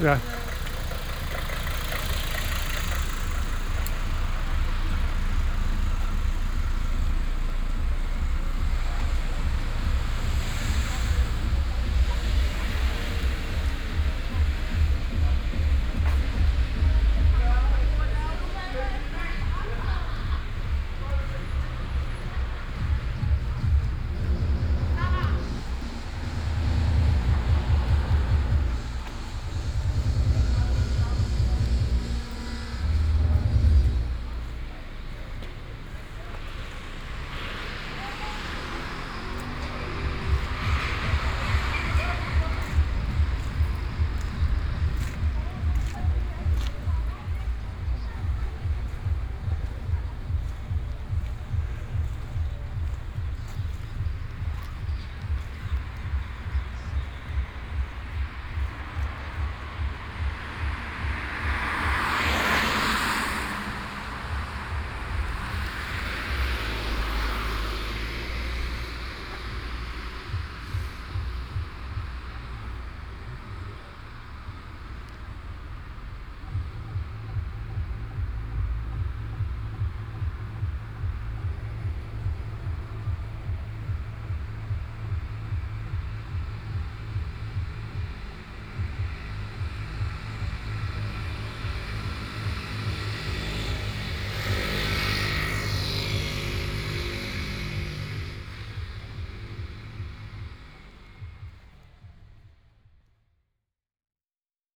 Yeah.